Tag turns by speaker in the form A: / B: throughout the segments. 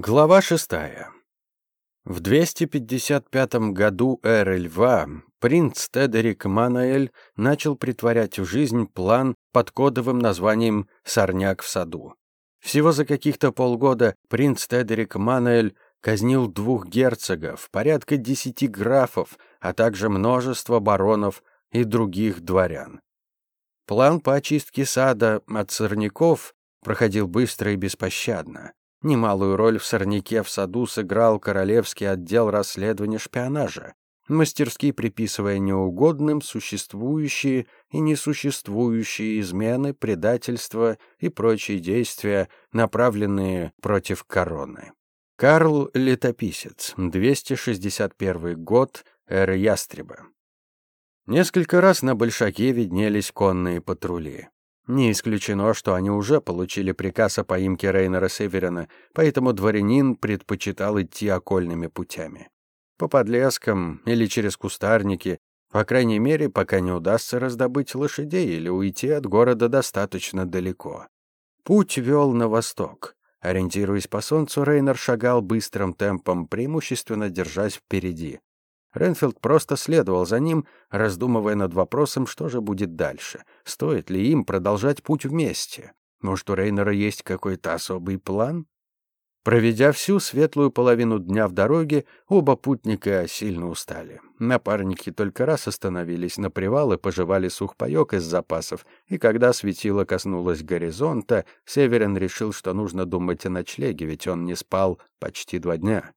A: Глава шестая. В 255 году эры Льва принц Тедерик Манаэль начал притворять в жизнь план под кодовым названием «Сорняк в саду». Всего за каких-то полгода принц Тедерик Манаэль казнил двух герцогов, порядка десяти графов, а также множество баронов и других дворян. План по очистке сада от сорняков проходил быстро и беспощадно. Немалую роль в «Сорняке в саду» сыграл Королевский отдел расследования шпионажа, мастерски приписывая неугодным существующие и несуществующие измены, предательства и прочие действия, направленные против короны. Карл Летописец, 261 год, эры Ястреба. Несколько раз на Большаке виднелись конные патрули. Не исключено, что они уже получили приказ о поимке Рейнера Северина, поэтому дворянин предпочитал идти окольными путями. По подлескам или через кустарники, по крайней мере, пока не удастся раздобыть лошадей или уйти от города достаточно далеко. Путь вел на восток. Ориентируясь по солнцу, Рейнер шагал быстрым темпом, преимущественно держась впереди. Ренфилд просто следовал за ним, раздумывая над вопросом, что же будет дальше. Стоит ли им продолжать путь вместе? Может, у Рейнера есть какой-то особый план? Проведя всю светлую половину дня в дороге, оба путника сильно устали. Напарники только раз остановились на привал и пожевали сухпайок из запасов, и когда светило коснулось горизонта, Северин решил, что нужно думать о ночлеге, ведь он не спал почти два дня.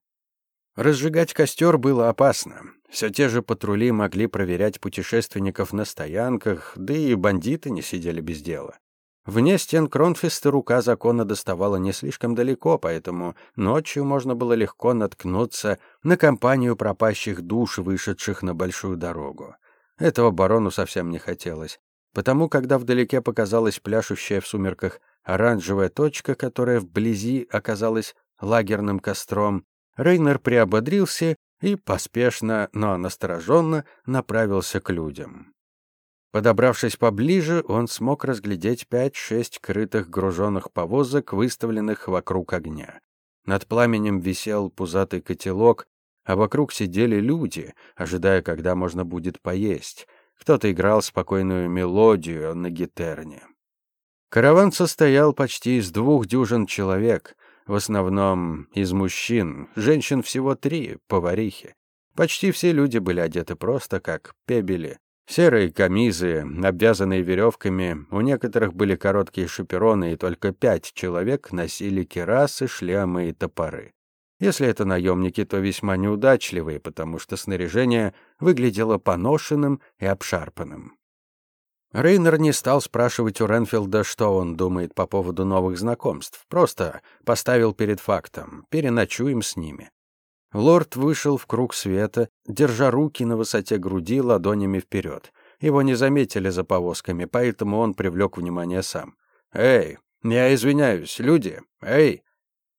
A: Разжигать костер было опасно. Все те же патрули могли проверять путешественников на стоянках, да и бандиты не сидели без дела. Вне стен Кронфеста рука закона доставала не слишком далеко, поэтому ночью можно было легко наткнуться на компанию пропащих душ, вышедших на большую дорогу. Этого барону совсем не хотелось. Потому, когда вдалеке показалась пляшущая в сумерках оранжевая точка, которая вблизи оказалась лагерным костром, Рейнер приободрился и поспешно, но настороженно направился к людям. Подобравшись поближе, он смог разглядеть пять-шесть крытых груженных повозок, выставленных вокруг огня. Над пламенем висел пузатый котелок, а вокруг сидели люди, ожидая, когда можно будет поесть. Кто-то играл спокойную мелодию на гитерне. Караван состоял почти из двух дюжин человек, в основном из мужчин, женщин всего три, поварихи. Почти все люди были одеты просто как пебели. Серые камизы, обвязанные веревками, у некоторых были короткие шапероны, и только пять человек носили керасы, шлемы и топоры. Если это наемники, то весьма неудачливые, потому что снаряжение выглядело поношенным и обшарпанным. Рейнер не стал спрашивать у Ренфилда, что он думает по поводу новых знакомств. Просто поставил перед фактом. Переночуем с ними. Лорд вышел в круг света, держа руки на высоте груди ладонями вперед. Его не заметили за повозками, поэтому он привлек внимание сам. «Эй, я извиняюсь, люди! Эй!»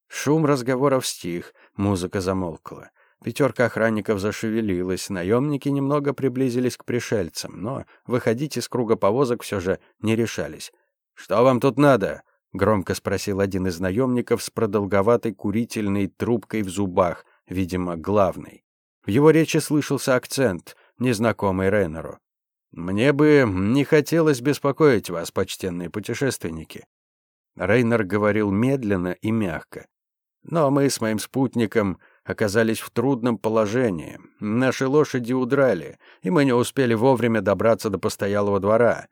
A: Шум разговоров стих, музыка замолкла. Пятерка охранников зашевелилась, наемники немного приблизились к пришельцам, но выходить из круга повозок все же не решались. «Что вам тут надо?» — громко спросил один из наемников с продолговатой курительной трубкой в зубах, видимо, главный. В его речи слышался акцент, незнакомый Рейнеру. «Мне бы не хотелось беспокоить вас, почтенные путешественники». Рейнер говорил медленно и мягко. «Но мы с моим спутником оказались в трудном положении. Наши лошади удрали, и мы не успели вовремя добраться до постоялого двора.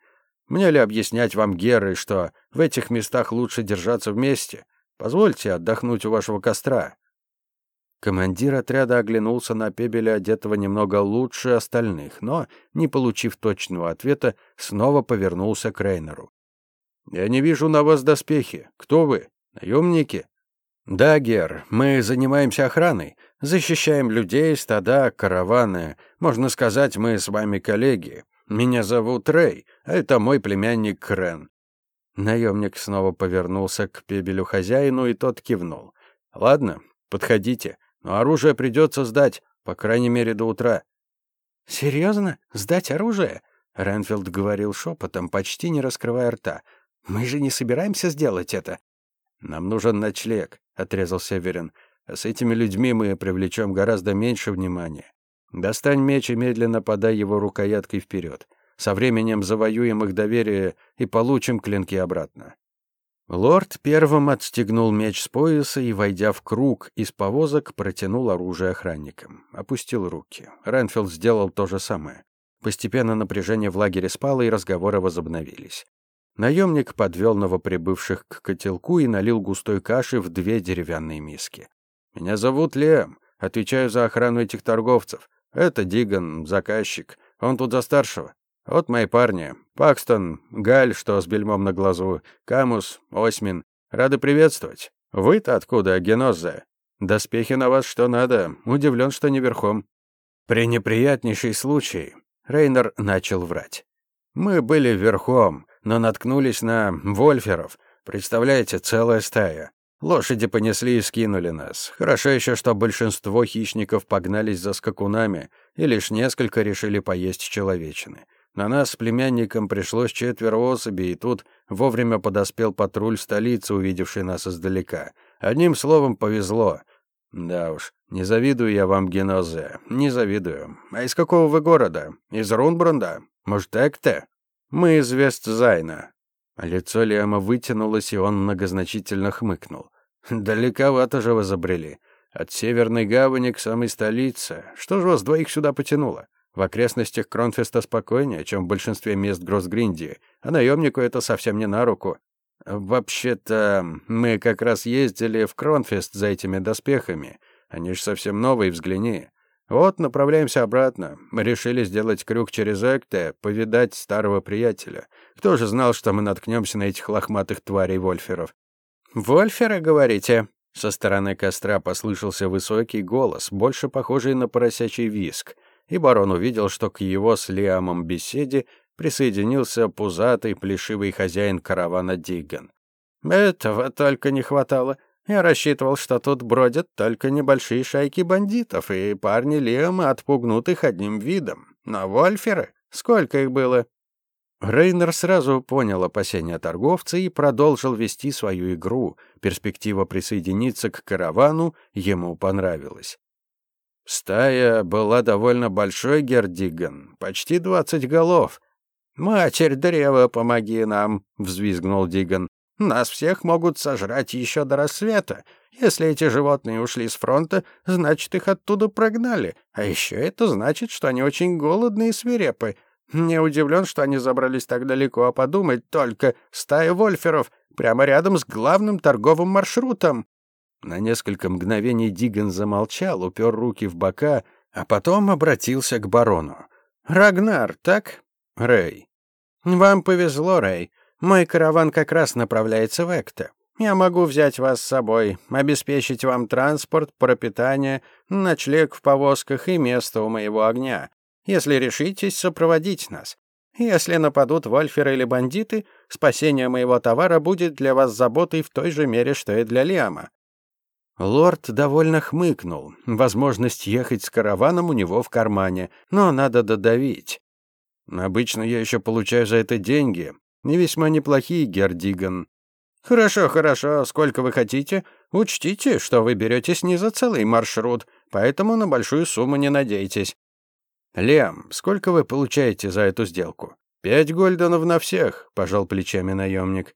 A: Мне ли объяснять вам, Геры, что в этих местах лучше держаться вместе? Позвольте отдохнуть у вашего костра». Командир отряда оглянулся на Пебеля, одетого немного лучше остальных, но, не получив точного ответа, снова повернулся к Рейнеру. «Я не вижу на вас доспехи. Кто вы? Наемники?» «Да, Гер, мы занимаемся охраной, защищаем людей, стада, караваны. Можно сказать, мы с вами коллеги. Меня зовут Рэй, а это мой племянник Крен». Наемник снова повернулся к пебелю хозяину, и тот кивнул. «Ладно, подходите, но оружие придется сдать, по крайней мере, до утра». «Серьезно? Сдать оружие?» Ренфилд говорил шепотом, почти не раскрывая рта. «Мы же не собираемся сделать это. «Нам нужен ночлег», — отрезал Северин. «А с этими людьми мы привлечем гораздо меньше внимания. Достань меч и медленно подай его рукояткой вперед. Со временем завоюем их доверие и получим клинки обратно». Лорд первым отстегнул меч с пояса и, войдя в круг из повозок, протянул оружие охранникам. Опустил руки. Ренфилд сделал то же самое. Постепенно напряжение в лагере спало, и разговоры возобновились. Наемник подвел новоприбывших к котелку и налил густой каши в две деревянные миски. «Меня зовут Лем. Отвечаю за охрану этих торговцев. Это Диган, заказчик. Он тут за старшего. Вот мои парни. Пакстон, Галь, что с бельмом на глазу, Камус, Осьмин. Рады приветствовать. Вы-то откуда, Геноза? Доспехи на вас что надо. Удивлен, что не верхом. Пренеприятнейший случай. Рейнер начал врать. Мы были верхом, но наткнулись на вольферов. Представляете, целая стая. Лошади понесли и скинули нас. Хорошо еще, что большинство хищников погнались за скакунами, и лишь несколько решили поесть человечины. На нас с племянником пришлось четверо особей, и тут вовремя подоспел патруль столицы, увидевший нас издалека. Одним словом, повезло. Да уж, не завидую я вам, геноссе, не завидую. А из какого вы города? Из Рунбрунда? Может, Экте? Мы из Вестзайна. Лицо Лиама вытянулось, и он многозначительно хмыкнул. Далековато же вы забрели. От Северной гавани к самой столице. Что же вас двоих сюда потянуло? В окрестностях Кронфеста спокойнее, чем в большинстве мест Гроссгриндии, а наемнику это совсем не на руку. Вообще-то, мы как раз ездили в Кронфест за этими доспехами. Они ж совсем новые, взгляни. Вот, направляемся обратно. Мы решили сделать крюк через Экте, повидать старого приятеля. Кто же знал, что мы наткнемся на этих лохматых тварей Вольферов? «Вольферы, говорите?» Со стороны костра послышался высокий голос, больше похожий на поросячий виск и барон увидел, что к его с Лиамом беседе присоединился пузатый плешивый хозяин каравана Диган. «Этого только не хватало. Я рассчитывал, что тут бродят только небольшие шайки бандитов, и парни Лиама отпугнут их одним видом. Но вольферы? Сколько их было?» Рейнер сразу понял опасения торговца и продолжил вести свою игру. Перспектива присоединиться к каравану ему понравилась. Стая была довольно большой, Гердиган, почти двадцать голов. «Матерь древа, помоги нам!» — взвизгнул Диган. «Нас всех могут сожрать еще до рассвета. Если эти животные ушли с фронта, значит, их оттуда прогнали. А еще это значит, что они очень голодны и свирепы. Не удивлен, что они забрались так далеко, а подумать только, стая вольферов прямо рядом с главным торговым маршрутом. На несколько мгновений Диган замолчал, упер руки в бока, а потом обратился к барону. «Рагнар, так?» «Рэй». «Вам повезло, Рэй. Мой караван как раз направляется в Экте. Я могу взять вас с собой, обеспечить вам транспорт, пропитание, ночлег в повозках и место у моего огня, если решитесь сопроводить нас. Если нападут вольферы или бандиты, спасение моего товара будет для вас заботой в той же мере, что и для Лиама. Лорд довольно хмыкнул. Возможность ехать с караваном у него в кармане, но надо додавить. Обычно я еще получаю за это деньги. Не весьма неплохие, Гердиган. Хорошо, хорошо, сколько вы хотите. Учтите, что вы беретесь не за целый маршрут, поэтому на большую сумму не надейтесь. Лем, сколько вы получаете за эту сделку? Пять гольденов на всех, пожал плечами наемник.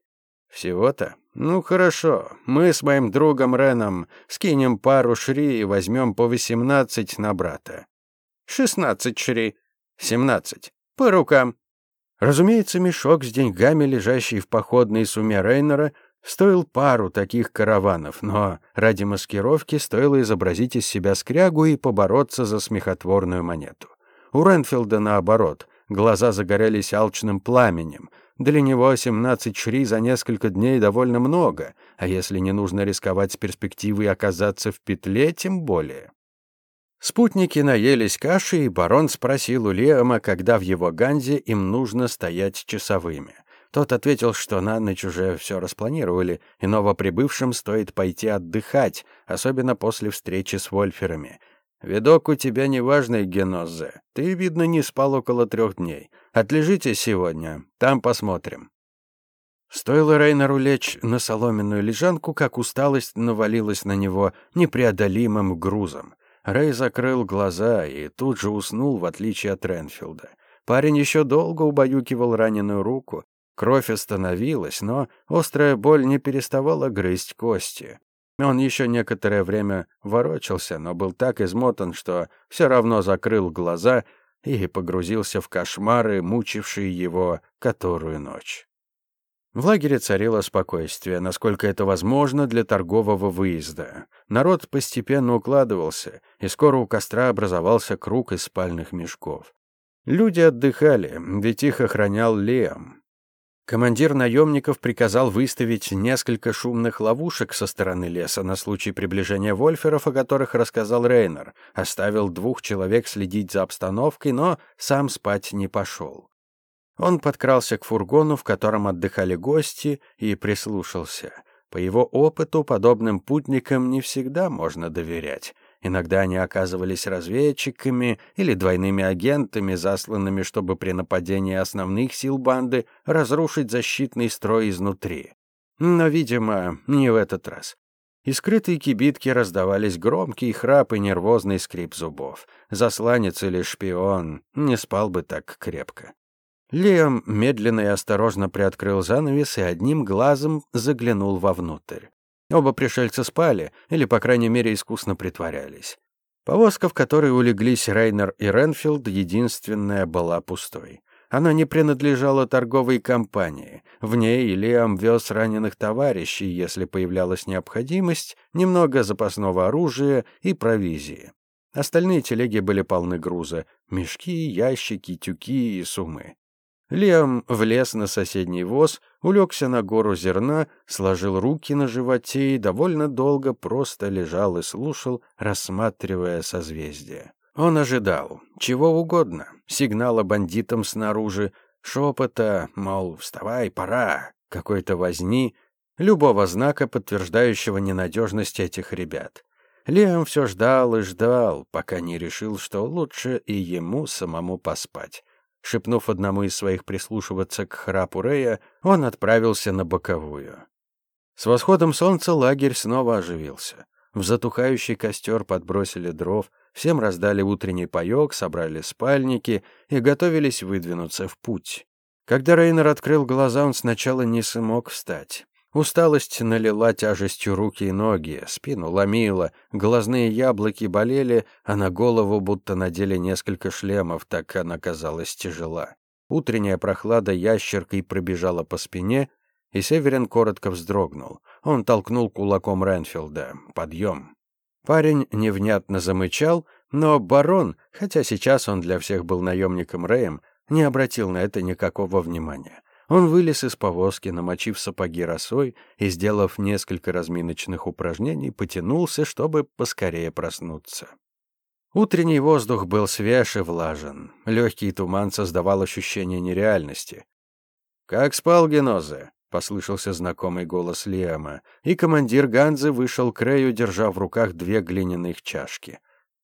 A: Всего-то? Ну хорошо, мы с моим другом Реном скинем пару шри и возьмем по восемнадцать на брата. Шестнадцать шри. Семнадцать. По рукам. Разумеется, мешок с деньгами, лежащий в походной сумме Рейнера, стоил пару таких караванов, но ради маскировки стоило изобразить из себя скрягу и побороться за смехотворную монету. У Ренфилда, наоборот, глаза загорелись алчным пламенем — для него 17 шри за несколько дней довольно много, а если не нужно рисковать с перспективой оказаться в петле, тем более. Спутники наелись каши, и барон спросил у Леома, когда в его ганзе им нужно стоять часовыми. Тот ответил, что на ночь уже все распланировали, и новоприбывшим стоит пойти отдыхать, особенно после встречи с вольферами — Видок у тебя неважный, Генозе. Ты, видно, не спал около трех дней. Отлежите сегодня, там посмотрим. Стоило Рейнору лечь на соломенную лежанку, как усталость навалилась на него непреодолимым грузом. Рэй закрыл глаза и тут же уснул, в отличие от Ренфилда. Парень еще долго убаюкивал раненую руку. Кровь остановилась, но острая боль не переставала грызть кости. Он еще некоторое время ворочался, но был так измотан, что все равно закрыл глаза и погрузился в кошмары, мучившие его которую ночь. В лагере царило спокойствие, насколько это возможно для торгового выезда. Народ постепенно укладывался, и скоро у костра образовался круг из спальных мешков. Люди отдыхали, ведь их охранял Лем. Командир наемников приказал выставить несколько шумных ловушек со стороны леса на случай приближения вольферов, о которых рассказал Рейнер. Оставил двух человек следить за обстановкой, но сам спать не пошел. Он подкрался к фургону, в котором отдыхали гости, и прислушался. По его опыту подобным путникам не всегда можно доверять. Иногда они оказывались разведчиками или двойными агентами, засланными, чтобы при нападении основных сил банды разрушить защитный строй изнутри. Но, видимо, не в этот раз. Из скрытой кибитки раздавались громкий храп и нервозный скрип зубов. Засланец или шпион не спал бы так крепко. Лиам медленно и осторожно приоткрыл занавес и одним глазом заглянул вовнутрь. Оба пришельца спали, или, по крайней мере, искусно притворялись. Повозка, в которой улеглись Рейнер и Ренфилд, единственная была пустой. Она не принадлежала торговой компании. В ней Лиам вез раненых товарищей, если появлялась необходимость, немного запасного оружия и провизии. Остальные телеги были полны груза — мешки, ящики, тюки и сумы. Лиам влез на соседний воз, улегся на гору зерна, сложил руки на животе и довольно долго просто лежал и слушал, рассматривая созвездие. Он ожидал чего угодно, сигнала бандитам снаружи, шепота, мол, вставай, пора, какой-то возни, любого знака, подтверждающего ненадежность этих ребят. Лиам все ждал и ждал, пока не решил, что лучше и ему самому поспать. Шепнув одному из своих прислушиваться к храпу Рея, он отправился на боковую. С восходом солнца лагерь снова оживился. В затухающий костер подбросили дров, всем раздали утренний паёк, собрали спальники и готовились выдвинуться в путь. Когда Рейнер открыл глаза, он сначала не смог встать. Усталость налила тяжестью руки и ноги, спину ломила, глазные яблоки болели, а на голову будто надели несколько шлемов, так она казалась тяжела. Утренняя прохлада ящеркой пробежала по спине, и Северин коротко вздрогнул. Он толкнул кулаком Ренфилда. «Подъем!» Парень невнятно замычал, но барон, хотя сейчас он для всех был наемником Рэем, не обратил на это никакого внимания. Он вылез из повозки, намочив сапоги росой и, сделав несколько разминочных упражнений, потянулся, чтобы поскорее проснуться. Утренний воздух был свеж и влажен. Легкий туман создавал ощущение нереальности. «Как спал Генозе?» — послышался знакомый голос Лиама, и командир Ганзы вышел к Рэю, держа в руках две глиняных чашки.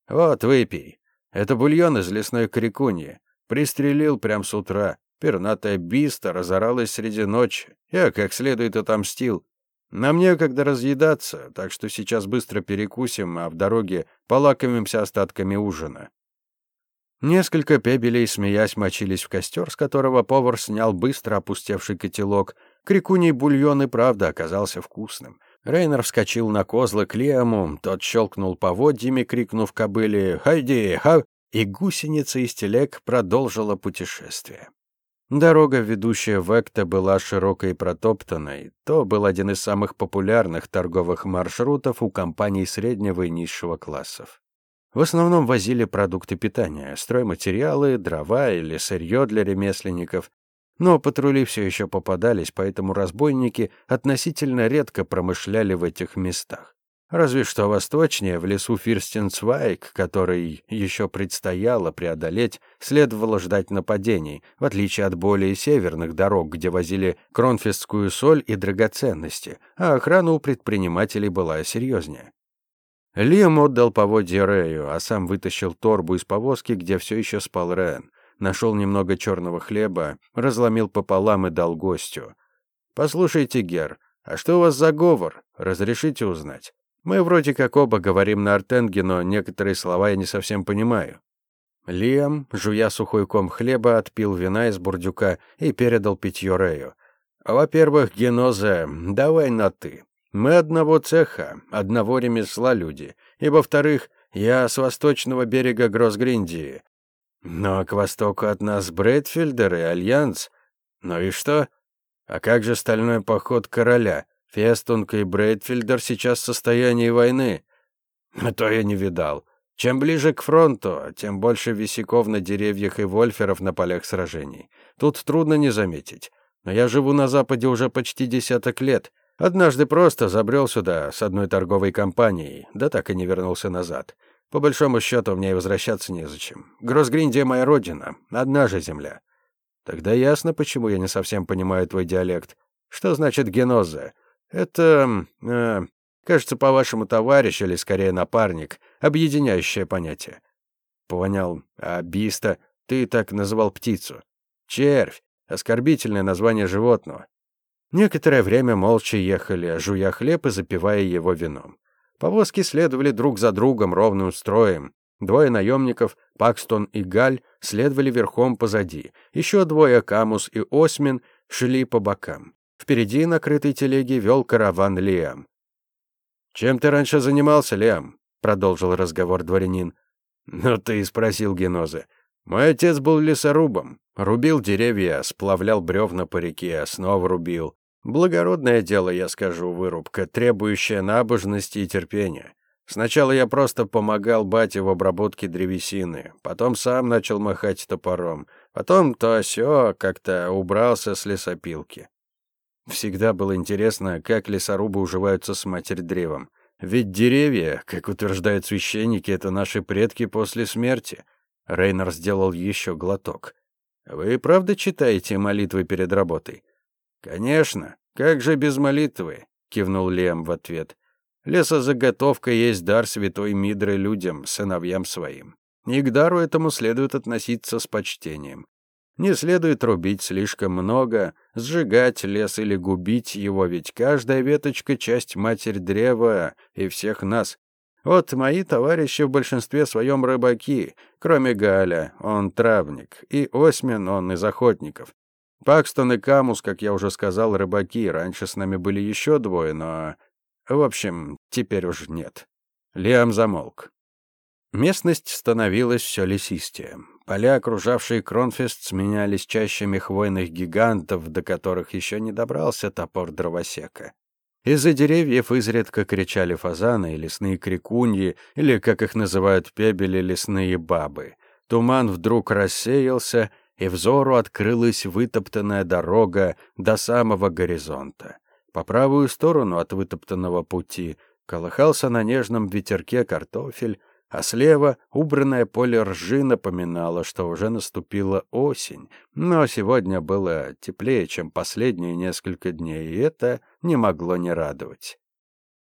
A: «Вот, выпей. Это бульон из лесной крикуньи. Пристрелил прямо с утра. Пернатая биста разоралась среди ночи. Я как следует отомстил. Нам некогда разъедаться, так что сейчас быстро перекусим, а в дороге полакомимся остатками ужина. Несколько пебелей, смеясь, мочились в костер, с которого повар снял быстро опустевший котелок. Крикуний бульон и правда оказался вкусным. Рейнер вскочил на козлы к Лиаму, тот щелкнул поводьями, крикнув кобыле «Хайди, ха!» и гусеница из телег продолжила путешествие. Дорога, ведущая в Экта, была широкой и протоптанной. То был один из самых популярных торговых маршрутов у компаний среднего и низшего классов. В основном возили продукты питания, стройматериалы, дрова или сырье для ремесленников. Но патрули все еще попадались, поэтому разбойники относительно редко промышляли в этих местах. Разве что восточнее, в лесу Фирстенцвайк, который еще предстояло преодолеть, следовало ждать нападений, в отличие от более северных дорог, где возили кронфестскую соль и драгоценности, а охрана у предпринимателей была серьезнее. Лиам отдал поводья Рэю, а сам вытащил торбу из повозки, где все еще спал Рен. Нашел немного черного хлеба, разломил пополам и дал гостю. «Послушайте, герр, а что у вас за говор? Разрешите узнать? Мы вроде как оба говорим на артенге, но некоторые слова я не совсем понимаю». Лиам, жуя сухой ком хлеба, отпил вина из бурдюка и передал питье Рэю. «Во-первых, геноссе, давай на «ты». Мы одного цеха, одного ремесла люди. И, во-вторых, я с восточного берега Гроссгриндии. Но к востоку от нас Брэдфилдер и Альянс. Ну и что? А как же стальной поход короля? Фестунг и Брэдфилдер сейчас в состоянии войны. А то я не видал. Чем ближе к фронту, тем больше висяков на деревьях и вольферов на полях сражений. Тут трудно не заметить. Но я живу на Западе уже почти десяток лет. Однажды просто забрел сюда с одной торговой компанией, да так и не вернулся назад. По большому счету, мне и возвращаться незачем. Гроссгриндия моя родина, одна же земля. Тогда ясно, почему я не совсем понимаю твой диалект. Что значит геноза? Это, э, кажется, по-вашему, товарищ или, скорее, напарник, объединяющее понятие. Понял. А биста? Ты так называл птицу. Червь. Оскорбительное название животного. Некоторое время молча ехали, жуя хлеб и запивая его вином. Повозки следовали друг за другом ровным строем. Двое наемников, Пакстон и Галь, следовали верхом позади. Еще двое, Камус и Осмин, шли по бокам. Впереди накрытой телеги вел караван Лиам. «Чем ты раньше занимался, Лиам?» — продолжил разговор дворянин. «Ну ты и спросил Геноза. Мой отец был лесорубом. Рубил деревья, сплавлял бревна по реке, снова рубил. Благородное дело, я скажу, вырубка, требующая набожности и терпения. Сначала я просто помогал бате в обработке древесины, потом сам начал махать топором, потом то сё как-то убрался с лесопилки. Всегда было интересно, как лесорубы уживаются с матерь-древом. Ведь деревья, как утверждают священники, это наши предки после смерти. Рейнер сделал еще глоток. Вы правда читаете молитвы перед работой? «Конечно. Как же без молитвы?» — кивнул Лем в ответ. «Лесозаготовка есть дар святой Мидры людям, сыновьям своим. И к дару этому следует относиться с почтением. Не следует рубить слишком много, сжигать лес или губить его, ведь каждая веточка — часть матерь древа и всех нас. Вот мои товарищи в большинстве своем рыбаки, кроме Галя, он травник, и Осмин, он из охотников. Пакстон и Камус, как я уже сказал, рыбаки. Раньше с нами были еще двое, но... В общем, теперь уже нет. Лиам замолк. Местность становилась все лесистее. Поля, окружавшие Кронфест, сменялись чащами хвойных гигантов, до которых еще не добрался топор дровосека. Из-за деревьев изредка кричали фазаны и лесные крикуньи, или, как их называют пебели, лесные бабы. Туман вдруг рассеялся, и взору открылась вытоптанная дорога до самого горизонта. По правую сторону от вытоптанного пути колыхался на нежном ветерке картофель, а слева убранное поле ржи напоминало, что уже наступила осень, но сегодня было теплее, чем последние несколько дней, и это не могло не радовать.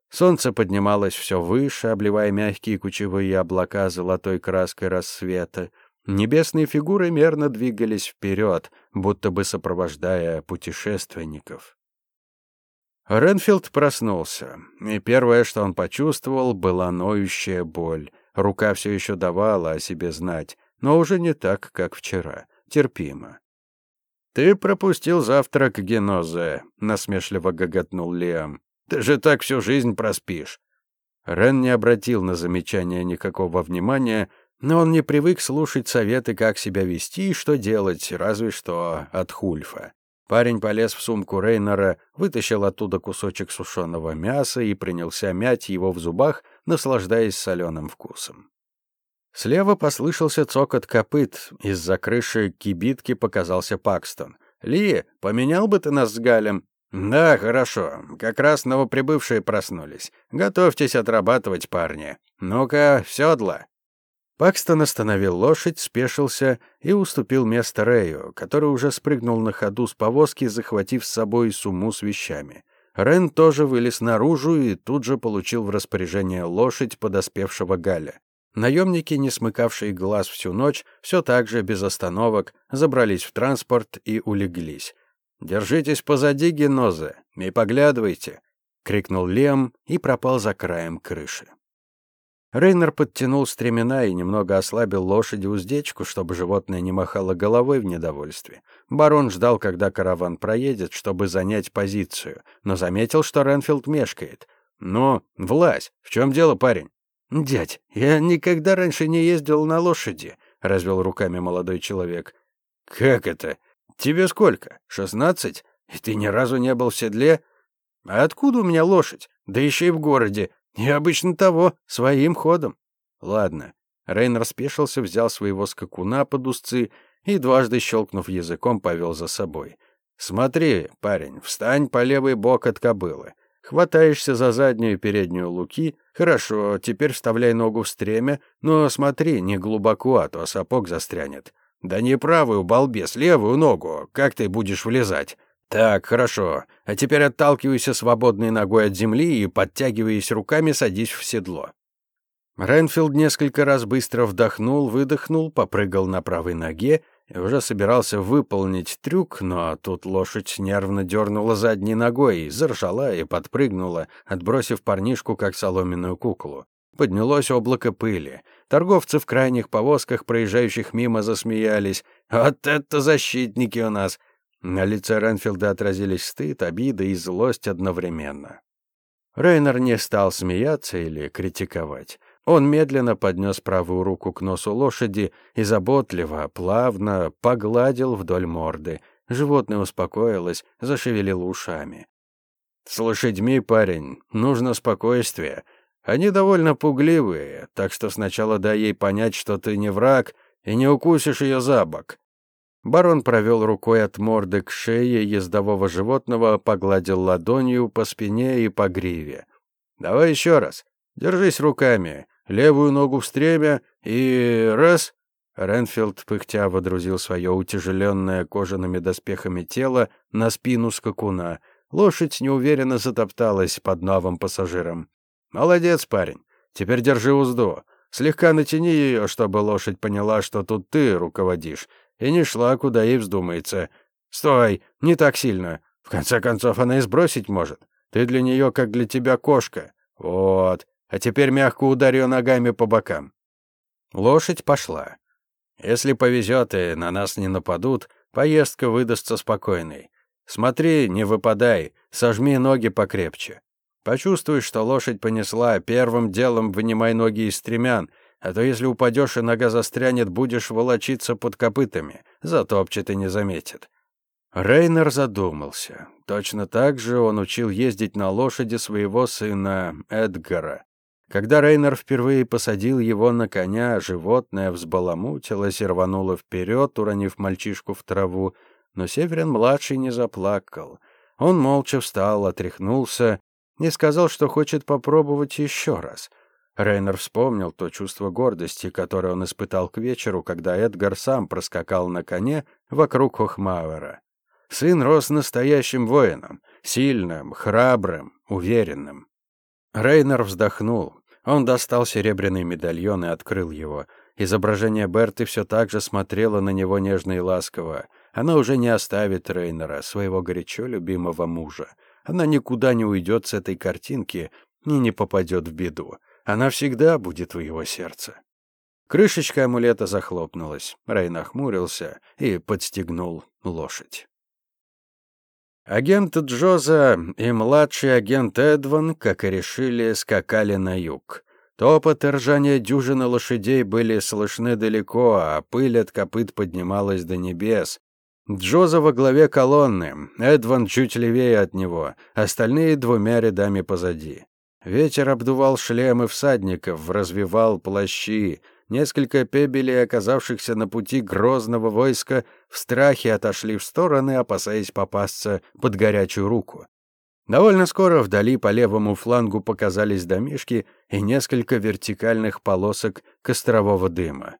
A: Солнце поднималось все выше, обливая мягкие кучевые облака золотой краской рассвета, Небесные фигуры мерно двигались вперед, будто бы сопровождая путешественников. Ренфилд проснулся, и первое, что он почувствовал, была ноющая боль. Рука все еще давала о себе знать, но уже не так, как вчера. Терпимо. «Ты пропустил завтрак, Генозе», — насмешливо гоготнул Лиам. «Ты же так всю жизнь проспишь». Рен не обратил на замечание никакого внимания, но он не привык слушать советы, как себя вести и что делать, разве что от Хульфа. Парень полез в сумку Рейнера, вытащил оттуда кусочек сушеного мяса и принялся мять его в зубах, наслаждаясь соленым вкусом. Слева послышался цокот копыт, из-за крыши кибитки показался Пакстон. «Ли, поменял бы ты нас с Галем?» «Да, хорошо. Как раз новоприбывшие проснулись. Готовьтесь отрабатывать, парни. Ну-ка, в седла». Пакстон остановил лошадь, спешился и уступил место Рэю, который уже спрыгнул на ходу с повозки, захватив с собой сумму с вещами. Рен тоже вылез наружу и тут же получил в распоряжение лошадь подоспевшего Галя. Наемники, не смыкавшие глаз всю ночь, все так же без остановок забрались в транспорт и улеглись. Держитесь позади геноза и поглядывайте!» — крикнул Лем и пропал за краем крыши. Рейнер подтянул стремена и немного ослабил лошади уздечку, чтобы животное не махало головой в недовольстве. Барон ждал, когда караван проедет, чтобы занять позицию, но заметил, что Ренфилд мешкает. «Ну, влазь! В чем дело, парень?» «Дядь, я никогда раньше не ездил на лошади», — развел руками молодой человек. «Как это? Тебе сколько? Шестнадцать? И ты ни разу не был в седле? А откуда у меня лошадь? Да еще и в городе. И обычно того, своим ходом. Ладно. Рейнер спешился, взял своего скакуна под узцы и, дважды щелкнув языком, повел за собой. «Смотри, парень, встань по левый бок от кобылы. Хватаешься за заднюю и переднюю луки. Хорошо, теперь вставляй ногу в стремя, но смотри, не глубоко, а то сапог застрянет. Да не правую, балбес, левую ногу. Как ты будешь влезать? «Так, хорошо. А теперь отталкивайся свободной ногой от земли и, подтягиваясь руками, садись в седло». Ренфилд несколько раз быстро вдохнул, выдохнул, попрыгал на правой ноге и уже собирался выполнить трюк, но тут лошадь нервно дернула задней ногой, заржала и подпрыгнула, отбросив парнишку как соломенную куклу. Поднялось облако пыли. Торговцы в крайних повозках, проезжающих мимо, засмеялись. «Вот это защитники у нас!» На лице Ренфилда отразились стыд, обида и злость одновременно. Рейнер не стал смеяться или критиковать. Он медленно поднес правую руку к носу лошади и заботливо, плавно погладил вдоль морды. Животное успокоилось, зашевелило ушами. «С лошадьми, парень, нужно спокойствие. Они довольно пугливые, так что сначала дай ей понять, что ты не враг, и не укусишь ее за бок. Барон провел рукой от морды к шее ездового животного, погладил ладонью по спине и по гриве. «Давай еще раз. Держись руками. Левую ногу в стремя и... раз!» Ренфилд, пыхтя, водрузил свое утяжеленное кожаными доспехами тело на спину скакуна. Лошадь неуверенно затопталась под новым пассажиром. «Молодец, парень. Теперь держи узду. Слегка натяни ее, чтобы лошадь поняла, что тут ты руководишь и не шла, куда ей вздумается. Стой, не так сильно. В конце концов, она и сбросить может. Ты для нее, как для тебя, кошка. Вот. А теперь мягко ударь ее ногами по бокам. Лошадь пошла. Если повезет и на нас не нападут, поездка выдастся спокойной. Смотри, не выпадай, сожми ноги покрепче. Почувствуй, что лошадь понесла, первым делом вынимай ноги из стремян, а то если упадешь и нога застрянет, будешь волочиться под копытами, затопчет и не заметит. Рейнер задумался. Точно так же он учил ездить на лошади своего сына Эдгара. Когда Рейнер впервые посадил его на коня, животное взбаламутилось и рвануло вперед, уронив мальчишку в траву, но Северин-младший не заплакал. Он молча встал, отряхнулся и сказал, что хочет попробовать еще раз — Рейнер вспомнил то чувство гордости, которое он испытал к вечеру, когда Эдгар сам проскакал на коне вокруг Хохмауэра. Сын рос настоящим воином, сильным, храбрым, уверенным. Рейнер вздохнул. Он достал серебряный медальон и открыл его. Изображение Берты все так же смотрело на него нежно и ласково. Она уже не оставит Рейнера, своего горячо любимого мужа. Она никуда не уйдет с этой картинки и не попадет в беду. Она всегда будет в его сердце. Крышечка амулета захлопнулась. Рэй нахмурился и подстегнул лошадь. Агент Джоза и младший агент Эдван, как и решили, скакали на юг. Топот и ржание дюжины лошадей были слышны далеко, а пыль от копыт поднималась до небес. Джоза во главе колонны, Эдван чуть левее от него, остальные двумя рядами позади. Ветер обдувал шлемы всадников, развивал плащи. Несколько пебелей, оказавшихся на пути грозного войска, в страхе отошли в стороны, опасаясь попасться под горячую руку. Довольно скоро вдали по левому флангу показались домишки и несколько вертикальных полосок кострового дыма.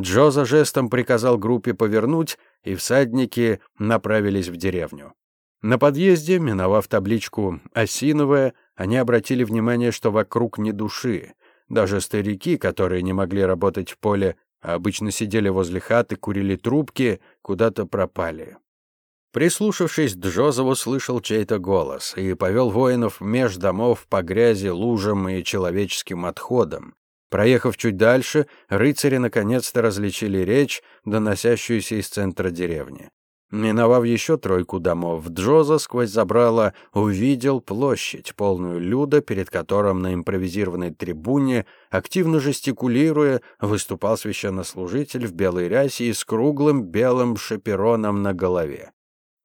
A: Джо за жестом приказал группе повернуть, и всадники направились в деревню. На подъезде, миновав табличку «Осиновая», они обратили внимание, что вокруг ни души. Даже старики, которые не могли работать в поле, а обычно сидели возле хаты, курили трубки, куда-то пропали. Прислушавшись, Джозеф услышал чей-то голос и повел воинов меж домов по грязи, лужам и человеческим отходам. Проехав чуть дальше, рыцари наконец-то различили речь, доносящуюся из центра деревни. Миновав еще тройку домов, Джоза сквозь забрало увидел площадь, полную люда, перед которым на импровизированной трибуне, активно жестикулируя, выступал священнослужитель в белой рясе и с круглым белым шапероном на голове.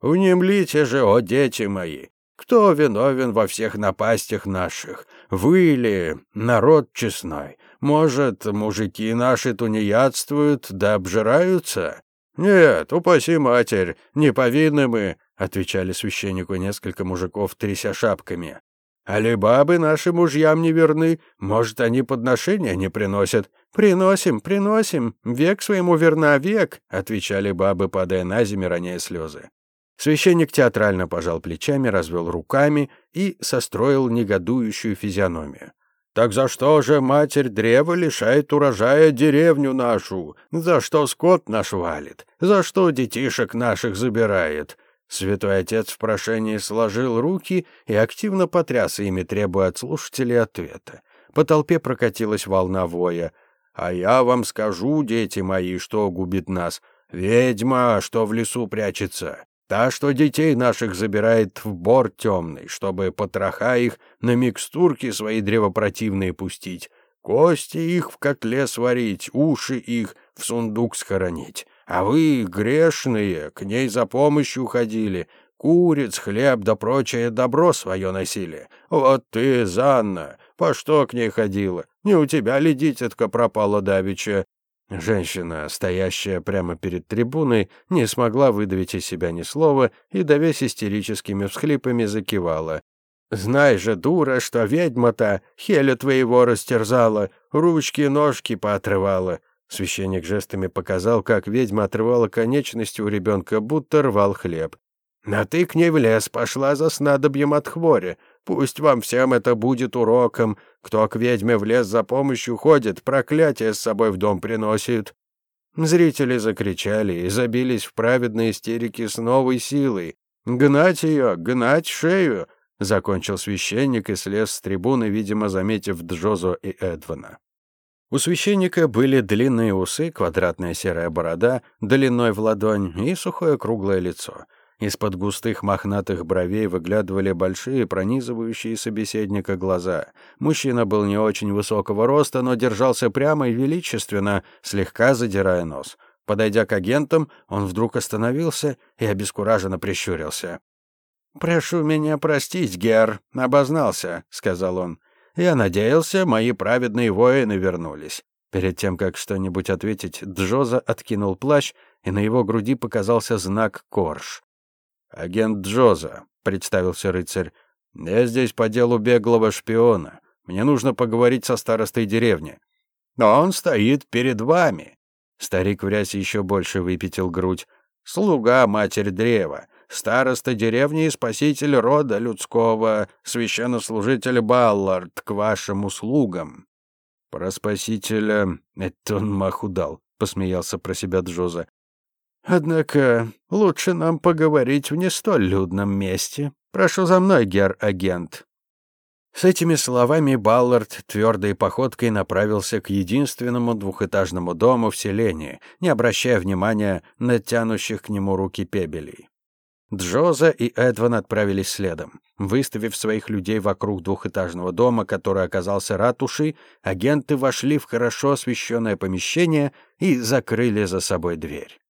A: «Внемлите же, о дети мои! Кто виновен во всех напастях наших? Вы ли, народ честной? Может, мужики наши тунеядствуют да обжираются?» «Нет, упаси матерь, не повинны мы», — отвечали священнику несколько мужиков, тряся шапками. «Али бабы наши мужьям не верны, может, они подношения не приносят?» «Приносим, приносим, век своему верна век», — отвечали бабы, падая на землю, роняя слезы. Священник театрально пожал плечами, развел руками и состроил негодующую физиономию. Так за что же матерь древа лишает урожая деревню нашу? За что скот наш валит? За что детишек наших забирает? Святой отец в прошении сложил руки и активно потряс ими, требуя от слушателей ответа. По толпе прокатилась волна воя. «А я вам скажу, дети мои, что губит нас. Ведьма, что в лесу прячется. Та, что детей наших забирает в бор темный, чтобы потроха их на микстурки свои древопротивные пустить, кости их в котле сварить, уши их в сундук схоронить. А вы, грешные, к ней за помощью ходили, куриц, хлеб да прочее добро свое носили. Вот ты, Занна, по что к ней ходила? Не у тебя ли дитятка пропала давеча? Женщина, стоящая прямо перед трибуной, не смогла выдавить из себя ни слова и, давясь истерическими всхлипами, закивала. «Знай же, дура, что ведьма-то Хеля твоего растерзала, ручки-ножки поотрывала». Священник жестами показал, как ведьма отрывала конечности у ребенка, будто рвал хлеб. «А ты к ней в лес пошла за снадобьем от хвори. Пусть вам всем это будет уроком. Кто к ведьме в лес за помощью ходит, проклятие с собой в дом приносит». Зрители закричали и забились в праведной истерике с новой силой. «Гнать ее! Гнать шею!» — закончил священник и слез с трибуны, видимо, заметив Джозо и Эдвана. У священника были длинные усы, квадратная серая борода, длиной в ладонь и сухое круглое лицо — из-под густых мохнатых бровей выглядывали большие, пронизывающие собеседника глаза. Мужчина был не очень высокого роста, но держался прямо и величественно, слегка задирая нос. Подойдя к агентам, он вдруг остановился и обескураженно прищурился. «Прошу меня простить, Гер, обознался», — сказал он. «Я надеялся, мои праведные воины вернулись». Перед тем, как что-нибудь ответить, Джоза откинул плащ, и на его груди показался знак «Корж». «Агент Джоза», — представился рыцарь. «Я здесь по делу беглого шпиона. Мне нужно поговорить со старостой деревни». «Но он стоит перед вами». Старик в рясе еще больше выпятил грудь. «Слуга, матерь древа, староста деревни и спаситель рода людского, священнослужитель Баллард, к вашим услугам». «Про спасителя это он маху дал», — посмеялся про себя Джоза. Однако лучше нам поговорить в не столь людном месте. Прошу за мной, гер-агент». С этими словами Баллард твердой походкой направился к единственному двухэтажному дому в селении, не обращая внимания на тянущих к нему руки пебелей. Джоза и Эдван отправились следом. Выставив своих людей вокруг двухэтажного дома, который оказался ратушей, агенты вошли в хорошо освещенное помещение и закрыли за собой дверь.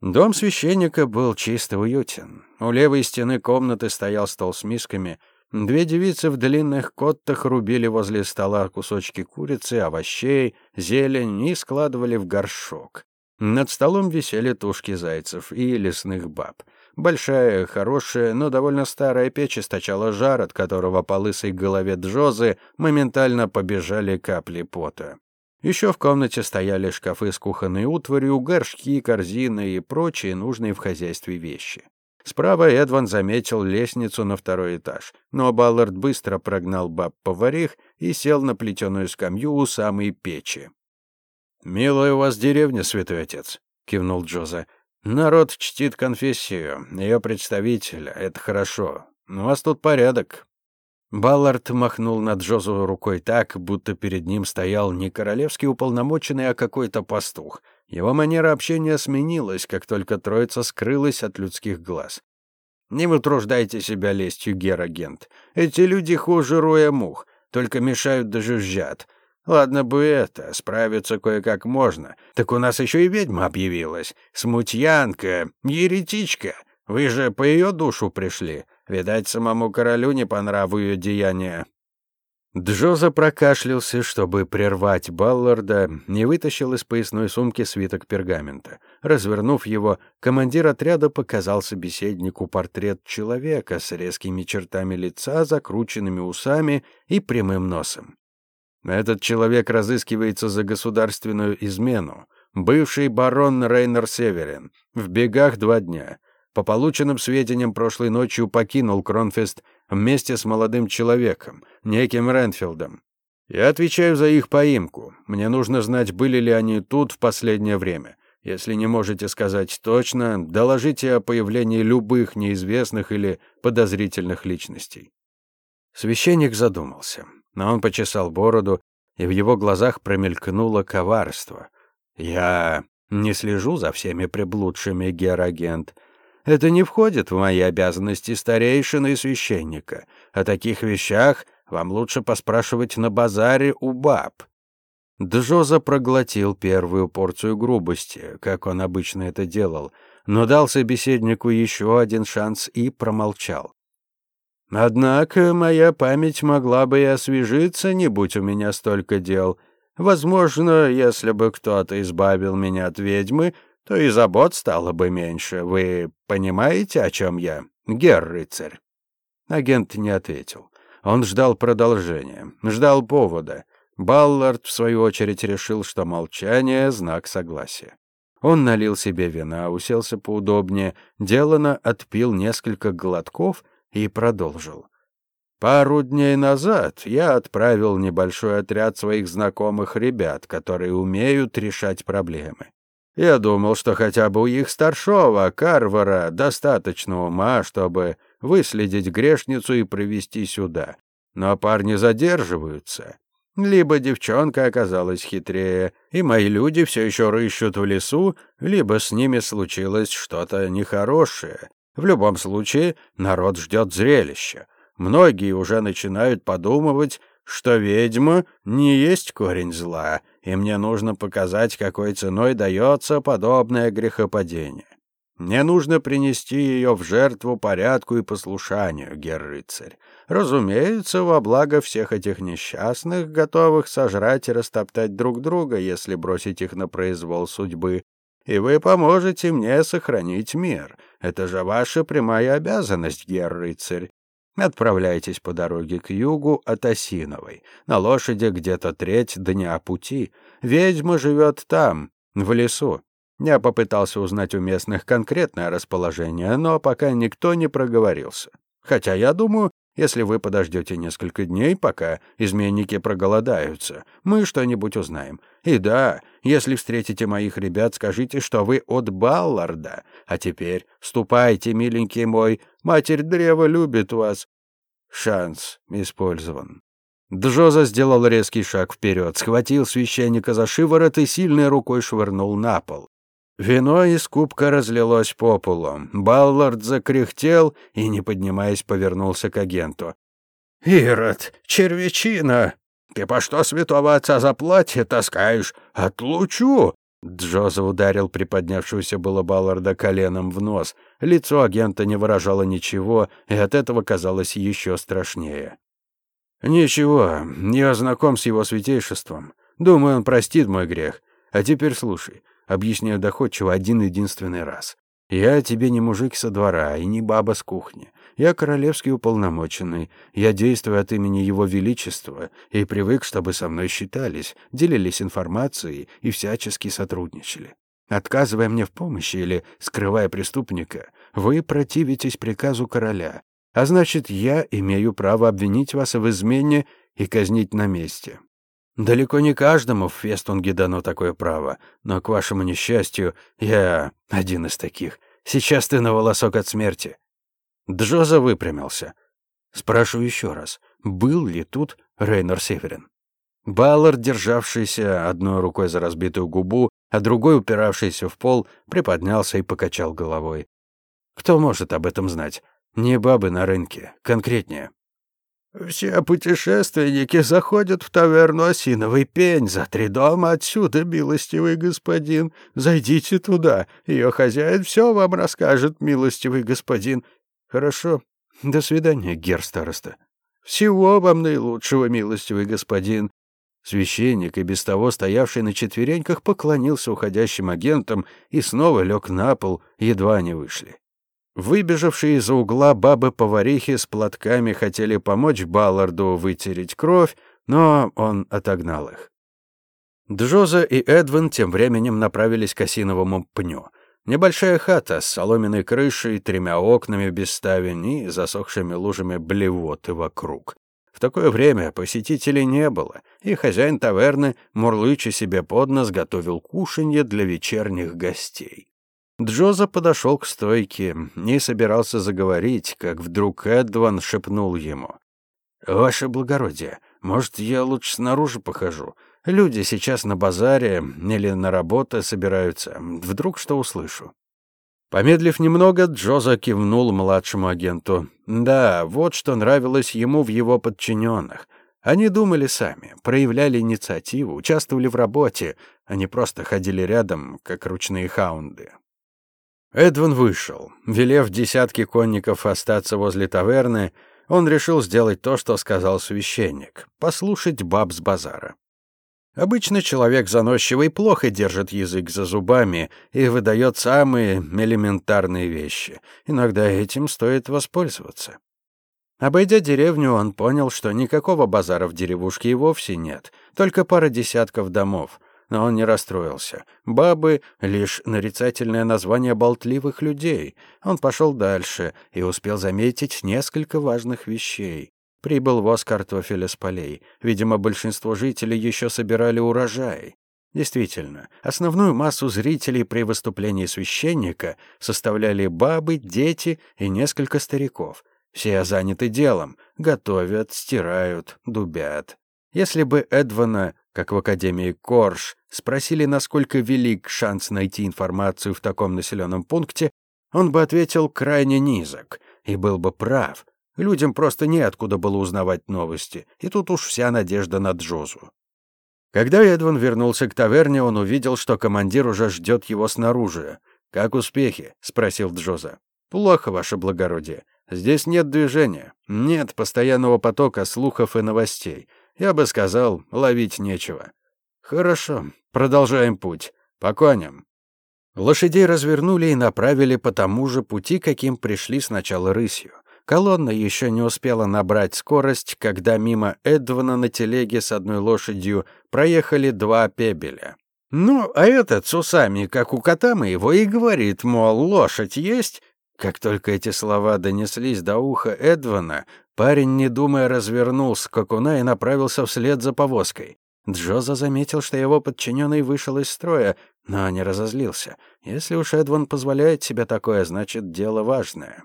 A: Дом священника был чисто уютен. У левой стены комнаты стоял стол с мисками. Две девицы в длинных коттах рубили возле стола кусочки курицы, овощей, зелень и складывали в горшок. Над столом висели тушки зайцев и лесных баб. Большая, хорошая, но довольно старая печь источала жар, от которого по лысой голове Джозы моментально побежали капли пота. Еще в комнате стояли шкафы с кухонной утварью, горшки, корзины и прочие нужные в хозяйстве вещи. Справа Эдван заметил лестницу на второй этаж, но Баллард быстро прогнал баб-поварих и сел на плетеную скамью у самой печи. «Милая у вас деревня, святой отец», — кивнул Джоза. Народ чтит конфессию, ее представителя, это хорошо. У вас тут порядок. Баллард махнул над Джозу рукой так, будто перед ним стоял не королевский уполномоченный, а какой-то пастух. Его манера общения сменилась, как только троица скрылась от людских глаз. «Не вытруждайте себя лестью, герагент. Эти люди хуже роя мух, только мешают да жужжат. Ладно бы это, справиться кое-как можно. Так у нас еще и ведьма объявилась. Смутьянка, еретичка. Вы же по ее душу пришли. Видать, самому королю не по нраву ее деяния». Джоза прокашлялся, чтобы прервать Балларда, не вытащил из поясной сумки свиток пергамента. Развернув его, командир отряда показал собеседнику портрет человека с резкими чертами лица, закрученными усами и прямым носом. Этот человек разыскивается за государственную измену. Бывший барон Рейнер Северин. В бегах два дня. По полученным сведениям, прошлой ночью покинул Кронфест вместе с молодым человеком, неким Ренфилдом. Я отвечаю за их поимку. Мне нужно знать, были ли они тут в последнее время. Если не можете сказать точно, доложите о появлении любых неизвестных или подозрительных личностей. Священник задумался, но он почесал бороду, и в его глазах промелькнуло коварство. «Я не слежу за всеми приблудшими, герагент. Это не входит в мои обязанности старейшины и священника. О таких вещах вам лучше поспрашивать на базаре у баб». Джоза проглотил первую порцию грубости, как он обычно это делал, но дал собеседнику еще один шанс и промолчал. «Однако моя память могла бы и освежиться, не будь у меня столько дел. Возможно, если бы кто-то избавил меня от ведьмы, то и забот стало бы меньше. Вы понимаете, о чем я, гер-рыцарь?» Агент не ответил. Он ждал продолжения, ждал повода. Баллард, в свою очередь, решил, что молчание — знак согласия. Он налил себе вина, уселся поудобнее, делано отпил несколько глотков и продолжил. Пару дней назад я отправил небольшой отряд своих знакомых ребят, которые умеют решать проблемы. Я думал, что хотя бы у их старшего, Карвара, достаточно ума, чтобы выследить грешницу и привести сюда. Но парни задерживаются. Либо девчонка оказалась хитрее, и мои люди все еще рыщут в лесу, либо с ними случилось что-то нехорошее. В любом случае, народ ждет зрелища. Многие уже начинают подумывать, что ведьма не есть корень зла, и мне нужно показать, какой ценой дается подобное грехопадение. Мне нужно принести ее в жертву порядку и послушанию, гер-рыцарь. Разумеется, во благо всех этих несчастных, готовых сожрать и растоптать друг друга, если бросить их на произвол судьбы. И вы поможете мне сохранить мир. Это же ваша прямая обязанность, гер-рыцарь. Отправляйтесь по дороге к югу от Осиновой. На лошади где-то треть дня пути. Ведьма живет там, в лесу. Я попытался узнать у местных конкретное расположение, но пока никто не проговорился. Хотя я думаю, если вы подождете несколько дней, пока изменники проголодаются, мы что-нибудь узнаем. И да, если встретите моих ребят, скажите, что вы от Балларда. А теперь ступайте, миленький мой, матерь древа любит вас. Шанс использован. Джоза сделал резкий шаг вперед, схватил священника за шиворот и сильной рукой швырнул на пол. Вино из кубка разлилось по полу. Баллард закряхтел и, не поднимаясь, повернулся к агенту. «Ирод, червячина! Ты по что святого отца за платье таскаешь? Отлучу!» Джоза ударил приподнявшегося было Балларда коленом в нос. Лицо агента не выражало ничего, и от этого казалось еще страшнее. «Ничего, я знаком с его святейшеством. Думаю, он простит мой грех. А теперь слушай. Объясняю доходчиво один единственный раз. Я тебе не мужик со двора и не баба с кухни. Я королевский уполномоченный. Я действую от имени Его Величества и привык, чтобы со мной считались, делились информацией и всячески сотрудничали. Отказывая мне в помощи или скрывая преступника, вы противитесь приказу короля, а значит, я имею право обвинить вас в измене и казнить на месте. Далеко не каждому в Фестунге дано такое право, но, к вашему несчастью, я один из таких. Сейчас ты на волосок от смерти». Джоза выпрямился. Спрашиваю еще раз, был ли тут Рейнор Северин? Баллард, державшийся одной рукой за разбитую губу, а другой упиравшийся в пол, приподнялся и покачал головой. Кто может об этом знать? Не бабы на рынке, конкретнее. Все путешественники заходят в таверну «Осиновый пень» за три дома отсюда, милостивый господин. Зайдите туда, ее хозяин все вам расскажет, милостивый господин. Хорошо, до свидания, гер староста. Всего вам наилучшего, милостивый господин. Священник, и без того стоявший на четвереньках, поклонился уходящим агентам и снова лег на пол, едва они вышли. Выбежавшие из-за угла бабы-поварихи с платками хотели помочь Балларду вытереть кровь, но он отогнал их. Джоза и Эдвин тем временем направились к осиновому пню. Небольшая хата с соломенной крышей, тремя окнами без ставень и засохшими лужами блевоты вокруг. В такое время посетителей не было, и хозяин таверны, мурлыча себе под нос, готовил кушанье для вечерних гостей. Джоза подошел к стойке, не собирался заговорить, как вдруг Эдван шепнул ему. «Ваше благородие, может, я лучше снаружи похожу? Люди сейчас на базаре или на работу собираются. Вдруг что услышу?» Помедлив немного, Джоза кивнул младшему агенту. Да, вот что нравилось ему в его подчиненных. Они думали сами, проявляли инициативу, участвовали в работе, они просто ходили рядом, как ручные хаунды. Эдвин вышел. Велев десятки конников остаться возле таверны, он решил сделать то, что сказал священник — послушать баб с базара. Обычно человек заносчивый плохо держит язык за зубами и выдает самые элементарные вещи. Иногда этим стоит воспользоваться. Обойдя деревню, он понял, что никакого базара в деревушке и вовсе нет, только пара десятков домов — но он не расстроился. Бабы — лишь нарицательное название болтливых людей. Он пошел дальше и успел заметить несколько важных вещей. Прибыл воз картофеля с полей. Видимо, большинство жителей еще собирали урожай. Действительно, основную массу зрителей при выступлении священника составляли бабы, дети и несколько стариков. Все заняты делом, готовят, стирают, дубят. Если бы Эдвана как в Академии Корж, спросили, насколько велик шанс найти информацию в таком населенном пункте, он бы ответил крайне низок и был бы прав. Людям просто неоткуда было узнавать новости, и тут уж вся надежда на Джозу. Когда Эдван вернулся к таверне, он увидел, что командир уже ждет его снаружи. «Как успехи?» — спросил Джоза. «Плохо, ваше благородие. Здесь нет движения, нет постоянного потока слухов и новостей. Я бы сказал, ловить нечего. Хорошо, продолжаем путь. По коням. Лошадей развернули и направили по тому же пути, каким пришли сначала рысью. Колонна еще не успела набрать скорость, когда мимо Эдвана на телеге с одной лошадью проехали два пебеля. Ну, а этот с усами, как у кота моего, и говорит, мол, лошадь есть. Как только эти слова донеслись до уха Эдвана, Парень, не думая, развернул скакуна и направился вслед за повозкой. Джоза заметил, что его подчиненный вышел из строя, но не разозлился. Если уж Эдван позволяет себе такое, значит, дело важное.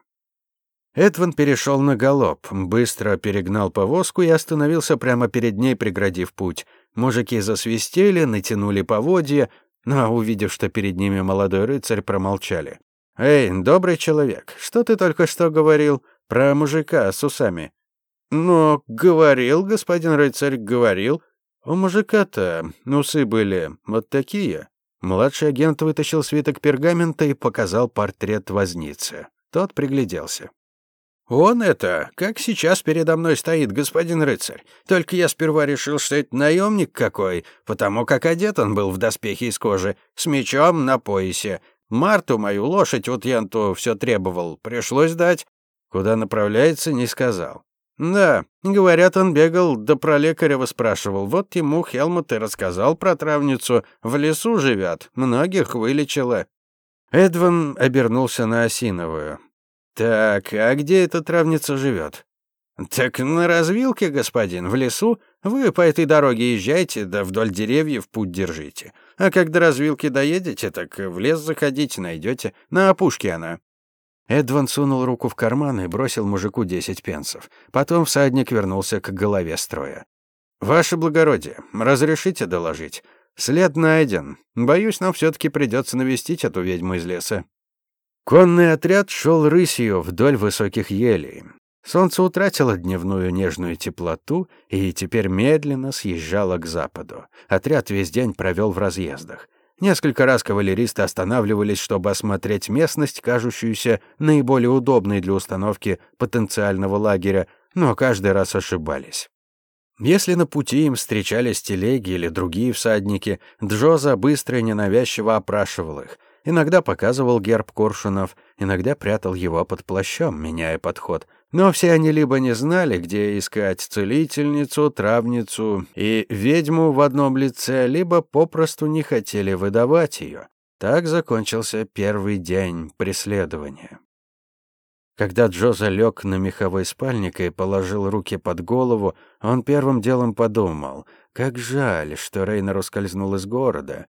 A: Эдван перешел на галоп, быстро перегнал повозку и остановился прямо перед ней, преградив путь. Мужики засвистели, натянули поводья, но, увидев, что перед ними молодой рыцарь, промолчали. «Эй, добрый человек, что ты только что говорил?» Про мужика с усами. Но говорил, господин рыцарь, говорил. У мужика-то усы были вот такие. Младший агент вытащил свиток пергамента и показал портрет возницы. Тот пригляделся. «Он это, как сейчас передо мной стоит господин рыцарь. Только я сперва решил, что это наемник какой, потому как одет он был в доспехи из кожи, с мечом на поясе. Марту, мою лошадь, вот Янту все требовал, пришлось дать. Куда направляется, не сказал. Да, говорят, он бегал, да про лекаря выспрашивал. Вот ему Хелмут и рассказал про травницу. В лесу живят, многих вылечила. Эдван обернулся на Осиновую. «Так, а где эта травница живет?» «Так на развилке, господин, в лесу. Вы по этой дороге езжайте, да вдоль деревьев путь держите. А когда развилки доедете, так в лес заходите, найдете. На опушке она». Эдван сунул руку в карман и бросил мужику десять пенсов. Потом всадник вернулся к голове строя. «Ваше благородие, разрешите доложить? След найден. Боюсь, нам все-таки придется навестить эту ведьму из леса». Конный отряд шел рысью вдоль высоких елей. Солнце утратило дневную нежную теплоту и теперь медленно съезжало к западу. Отряд весь день провел в разъездах. Несколько раз кавалеристы останавливались, чтобы осмотреть местность, кажущуюся наиболее удобной для установки потенциального лагеря, но каждый раз ошибались. Если на пути им встречались телеги или другие всадники, Джоза быстро и ненавязчиво опрашивал их. Иногда показывал герб коршунов, иногда прятал его под плащом, меняя подход — но все они либо не знали, где искать целительницу, травницу и ведьму в одном лице, либо попросту не хотели выдавать ее. Так закончился первый день преследования. Когда Джо залег на меховой спальник и положил руки под голову, он первым делом подумал, как жаль, что Рейнер ускользнул из города.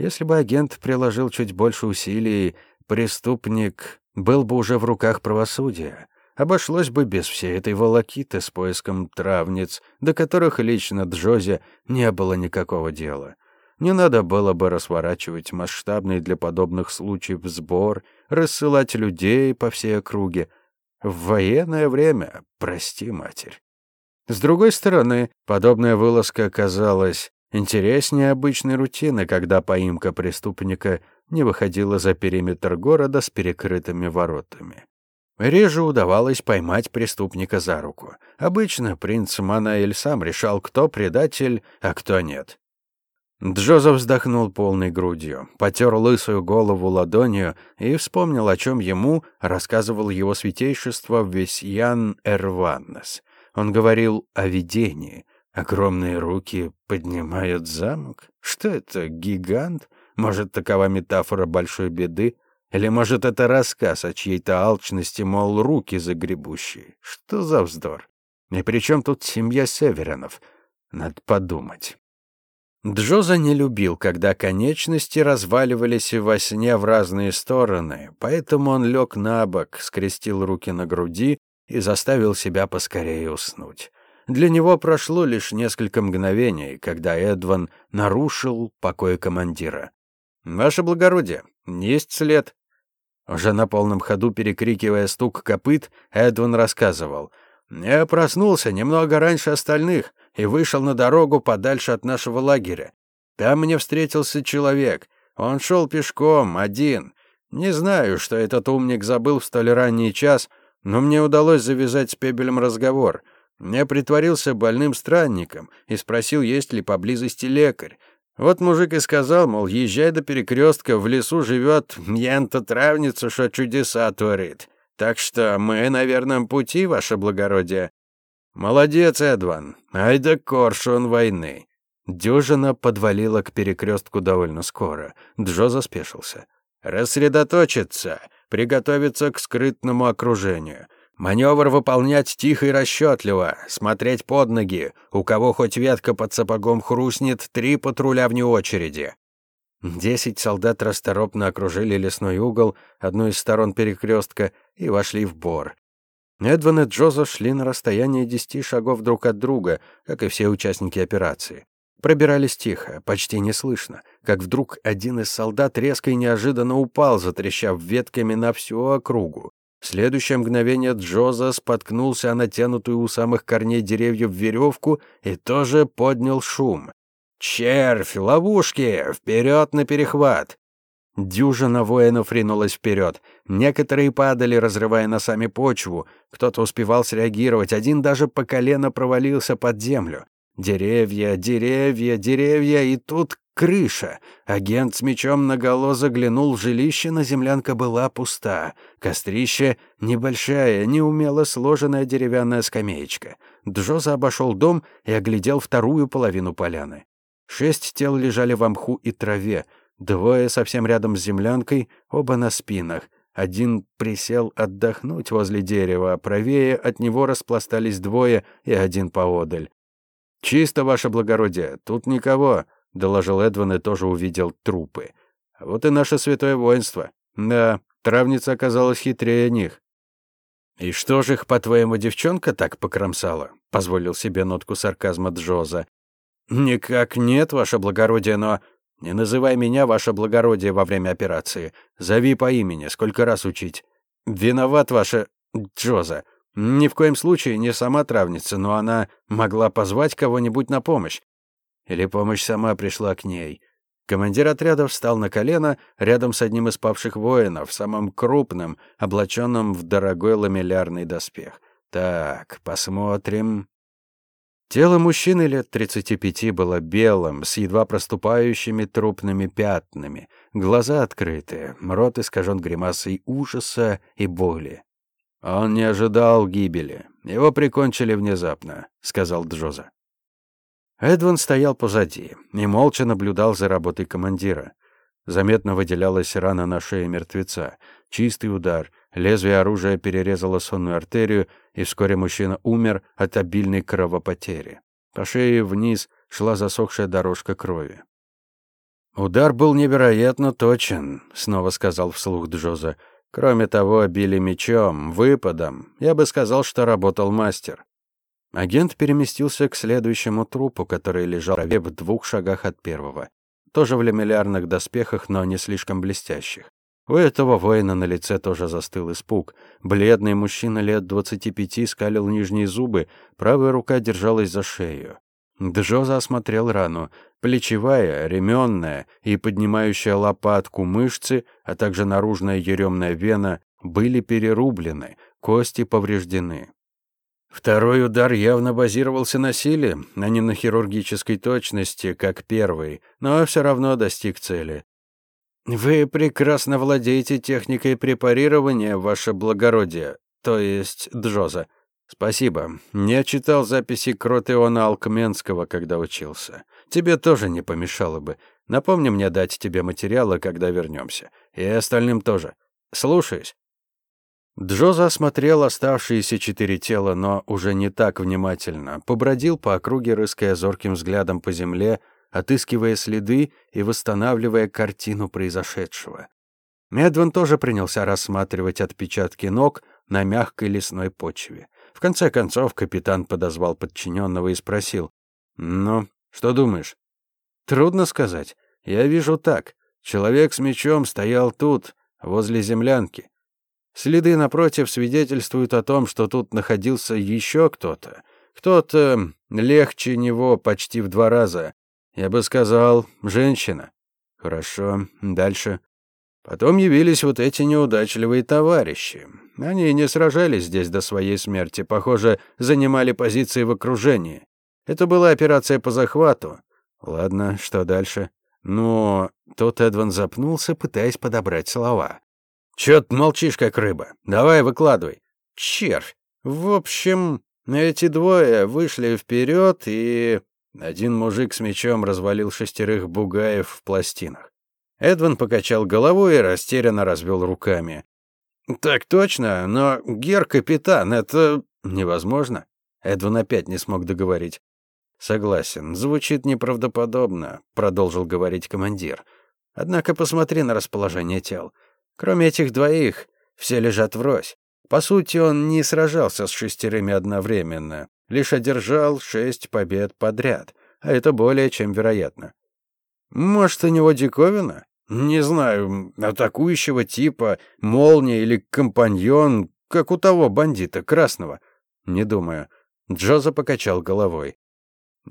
A: Если бы агент приложил чуть больше усилий, преступник был бы уже в руках правосудия. Обошлось бы без всей этой волокиты с поиском травниц, до которых лично Джозе не было никакого дела. Не надо было бы расворачивать масштабный для подобных случаев сбор, рассылать людей по всей округе. В военное время, прости, матерь. С другой стороны, подобная вылазка оказалась интереснее обычной рутины, когда поимка преступника не выходила за периметр города с перекрытыми воротами. Реже удавалось поймать преступника за руку. Обычно принц Манаэль сам решал, кто предатель, а кто нет. Джозеф вздохнул полной грудью, потер лысую голову ладонью и вспомнил, о чем ему рассказывал его святейшество Весьян Эрваннес. Он говорил о видении. Огромные руки поднимают замок? Что это, гигант? Может, такова метафора большой беды? Или, может, это рассказ о чьей-то алчности, мол, руки загребущие? Что за вздор? И при чем тут семья Северинов? Надо подумать. Джоза не любил, когда конечности разваливались во сне в разные стороны, поэтому он лег на бок, скрестил руки на груди и заставил себя поскорее уснуть. Для него прошло лишь несколько мгновений, когда Эдван нарушил покой командира. «Ваше благородие, есть след», уже на полном ходу, перекрикивая стук копыт, Эдвин рассказывал. «Я проснулся немного раньше остальных и вышел на дорогу подальше от нашего лагеря. Там мне встретился человек. Он шел пешком, один. Не знаю, что этот умник забыл в столь ранний час, но мне удалось завязать с Пебелем разговор. Я притворился больным странником и спросил, есть ли поблизости лекарь. Вот мужик и сказал, мол, езжай до перекрестка, в лесу живет мьянта травница, что чудеса творит. Так что мы на верном пути, ваше благородие. Молодец, Эдван. Ай да коршун войны. Дюжина подвалила к перекрестку довольно скоро. Джо заспешился. Рассредоточиться, приготовиться к скрытному окружению. Маневр выполнять тихо и расчетливо, смотреть под ноги. У кого хоть ветка под сапогом хрустнет, три патруля вне очереди. Десять солдат расторопно окружили лесной угол, одну из сторон перекрестка, и вошли в бор. Эдван и Джоза шли на расстоянии десяти шагов друг от друга, как и все участники операции. Пробирались тихо, почти неслышно, как вдруг один из солдат резко и неожиданно упал, затрещав ветками на всю округу. В следующее мгновение Джоза споткнулся о натянутую у самых корней деревьев веревку и тоже поднял шум. «Червь! Ловушки! Вперед на перехват!» Дюжина воинов ринулась вперед. Некоторые падали, разрывая носами почву. Кто-то успевал среагировать, один даже по колено провалился под землю. Деревья, деревья, деревья, и тут Крыша. Агент с мечом наголо заглянул в жилище, но землянка была пуста. Кострище — небольшая, неумело сложенная деревянная скамеечка. Джоза обошел дом и оглядел вторую половину поляны. Шесть тел лежали в мху и траве. Двое совсем рядом с землянкой, оба на спинах. Один присел отдохнуть возле дерева, а правее от него распластались двое и один поодаль. «Чисто, ваше благородие, тут никого», — доложил Эдван и тоже увидел трупы. «А вот и наше святое воинство. Да, травница оказалась хитрее них». «И что же их, по-твоему, девчонка так покромсала?» — позволил себе нотку сарказма Джоза. «Никак нет, ваше благородие, но...» «Не называй меня, ваше благородие, во время операции. Зови по имени, сколько раз учить. Виноват, ваше... Джоза. Ни в коем случае не сама травница, но она могла позвать кого-нибудь на помощь. Или помощь сама пришла к ней. Командир отряда встал на колено рядом с одним из павших воинов, самым крупным, облаченным в дорогой ламеллярный доспех. Так, посмотрим. Тело мужчины лет 35 было белым, с едва проступающими трупными пятнами, глаза открыты, рот искажен гримасой ужаса и боли. «Он не ожидал гибели. Его прикончили внезапно», — сказал Джоза. Эдван стоял позади и молча наблюдал за работой командира. Заметно выделялась рана на шее мертвеца. Чистый удар. Лезвие оружия перерезало сонную артерию, и вскоре мужчина умер от обильной кровопотери. По шее вниз шла засохшая дорожка крови. «Удар был невероятно точен», — снова сказал вслух Джоза. «Кроме того, били мечом, выпадом. Я бы сказал, что работал мастер». Агент переместился к следующему трупу, который лежал в двух шагах от первого тоже в лемелярных доспехах, но не слишком блестящих. У этого воина на лице тоже застыл испуг. Бледный мужчина лет двадцати пяти скалил нижние зубы, правая рука держалась за шею. Джоза осмотрел рану. Плечевая, ременная и поднимающая лопатку мышцы, а также наружная еремная вена были перерублены, кости повреждены. Второй удар явно базировался на силе, а не на хирургической точности, как первый, но все равно достиг цели. «Вы прекрасно владеете техникой препарирования, ваше благородие, то есть Джоза. Спасибо. Я читал записи Кротеона Алкменского, когда учился. Тебе тоже не помешало бы. Напомни мне дать тебе материалы, когда вернемся. И остальным тоже. Слушаюсь». Джоза осмотрел оставшиеся четыре тела, но уже не так внимательно. Побродил по округе, рыская зорким взглядом по земле, отыскивая следы и восстанавливая картину произошедшего. Медвен тоже принялся рассматривать отпечатки ног на мягкой лесной почве. В конце концов капитан подозвал подчиненного и спросил. «Ну, что думаешь?» «Трудно сказать. Я вижу так. Человек с мечом стоял тут, возле землянки. Следы напротив свидетельствуют о том, что тут находился еще кто-то. Кто-то легче него почти в два раза. Я бы сказал, женщина. Хорошо, дальше. Потом явились вот эти неудачливые товарищи. Они не сражались здесь до своей смерти, похоже, занимали позиции в окружении. Это была операция по захвату. Ладно, что дальше? Но тут Эдван запнулся, пытаясь подобрать слова. «Чё ты молчишь, как рыба? Давай, выкладывай». «Червь. В общем, эти двое вышли вперед и...» Один мужик с мечом развалил шестерых бугаев в пластинах. Эдван покачал головой и растерянно развел руками. «Так точно, но, гер-капитан, это невозможно». Эдван опять не смог договорить. «Согласен, звучит неправдоподобно», — продолжил говорить командир. «Однако посмотри на расположение тел. Кроме этих двоих, все лежат врозь. По сути, он не сражался с шестерыми одновременно, лишь одержал шесть побед подряд, а это более чем вероятно. Может, у него диковина? Не знаю, атакующего типа, молния или компаньон, как у того бандита красного. Не думаю. Джоза покачал головой.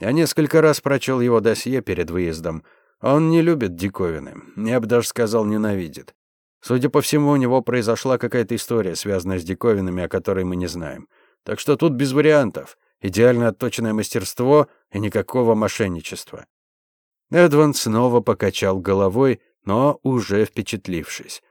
A: Я несколько раз прочел его досье перед выездом. Он не любит диковины. Я бы даже сказал, ненавидит. Судя по всему, у него произошла какая-то история, связанная с диковинами, о которой мы не знаем. Так что тут без вариантов. Идеально отточенное мастерство и никакого мошенничества. Эдван снова покачал головой, но уже впечатлившись.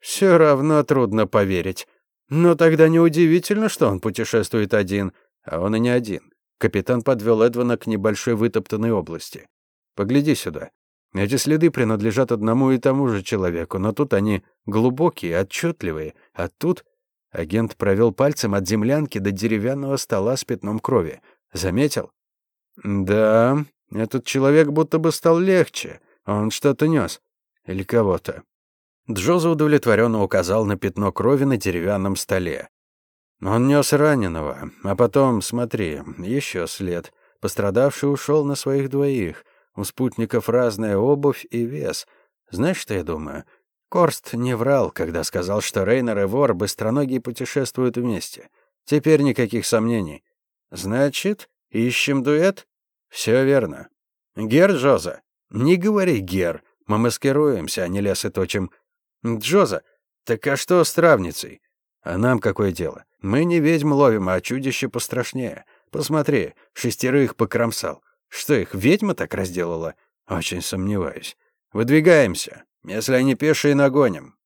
A: Все равно трудно поверить. Но тогда неудивительно, что он путешествует один, а он и не один. Капитан подвел Эдвана к небольшой вытоптанной области. «Погляди сюда. Эти следы принадлежат одному и тому же человеку, но тут они глубокие, отчетливые, а тут агент провел пальцем от землянки до деревянного стола с пятном крови. Заметил? Да, этот человек будто бы стал легче. Он что-то нес. Или кого-то. Джоза удовлетворенно указал на пятно крови на деревянном столе. Он нес раненого, а потом, смотри, еще след. Пострадавший ушел на своих двоих. У спутников разная обувь и вес. Знаешь, что я думаю? Корст не врал, когда сказал, что Рейнер и вор быстроногие путешествуют вместе. Теперь никаких сомнений. Значит, ищем дуэт? Все верно. Гер Джоза? Не говори Гер. Мы маскируемся, а не лесы точим. Джоза, так а что с травницей? А нам какое дело? Мы не ведьм ловим, а чудище пострашнее. Посмотри, шестерых покромсал. Что их, ведьма так разделала? Очень сомневаюсь. Выдвигаемся. Если они пешие, нагоним.